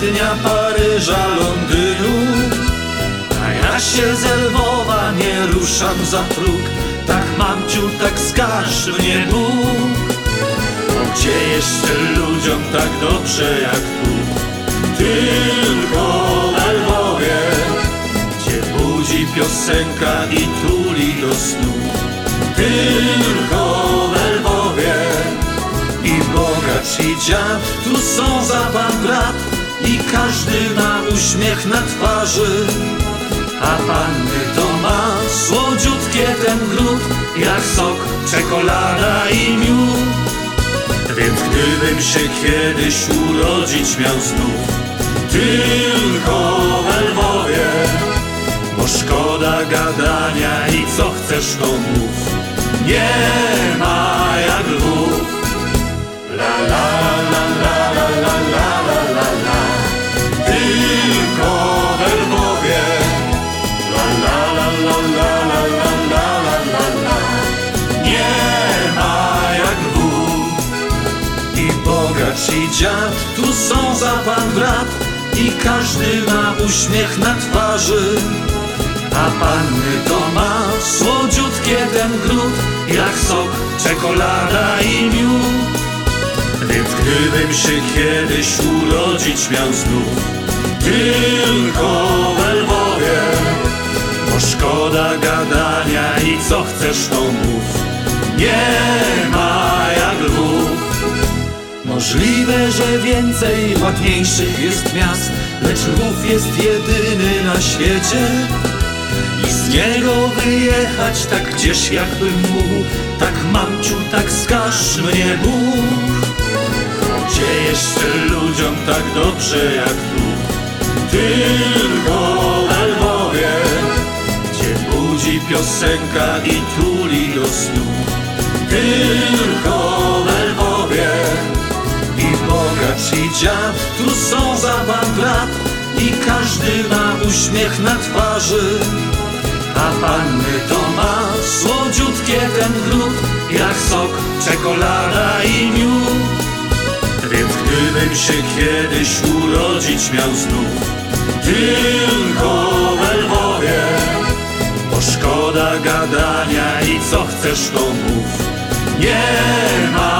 Wiednia, Paryża, Londynu. A ja się z Lwowa nie ruszam za próg. Tak mamciu, tak skaż mnie Bóg. Bo gdzie jeszcze ludziom tak dobrze jak tu? Tylko w Lwowie Gdzie budzi piosenka i tuli do snu. Tylko w Lwowie i bogacz i dziad Tu są za pan brat I każdy ma uśmiech na twarzy. A panny to ma Słodziutkie ten gród Jak sok, czekolada i miód. Więc gdybym się kiedyś urodzić miał znów Tylko w Lwowie. Bo szkoda gadania i co chcesz to mów. Nie dziad Tu są za pan brat I każdy ma uśmiech na twarzy. A panny to ma słodziutkie ten Jak sok, czekolada i miód. Więc gdybym się kiedyś urodzić miał znów Tylko w Lwowie. Bo szkoda gadania i co chcesz to mów. Nie ma Możliwe, że więcej ładniejszych jest miast Lecz Lwów jest jedyny na świecie. I z niego wyjechać tak gdzieś jakbym mógł Tak mamciu, tak skaż mnie Bóg. Gdzie jeszcze ludziom tak dobrze jak tu? Tylko w Lwowie Gdzie budzi piosenka i tuli do snu. Tylko każdy ma uśmiech na twarzy. A panny to ma słodziutkie ten gród Jak sok, czekolada i miód. Więc gdybym się kiedyś urodzić miał znów Tylko w Lwowie. Bo szkoda gadania i co chcesz to mów. Nie ma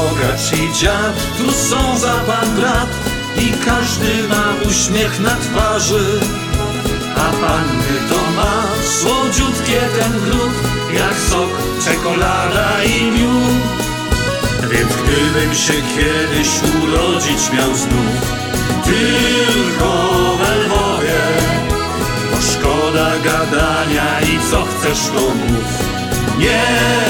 bogacz i dziad Tu są za pan brat I każdy ma uśmiech na twarzy. A panny to ma Słodziutkie ten gród Jak sok, czekolada i miód. Więc gdybym się kiedyś urodzić miał znów Tylko w Lwowie. Bo szkoda gadania i co chcesz to mów. Nie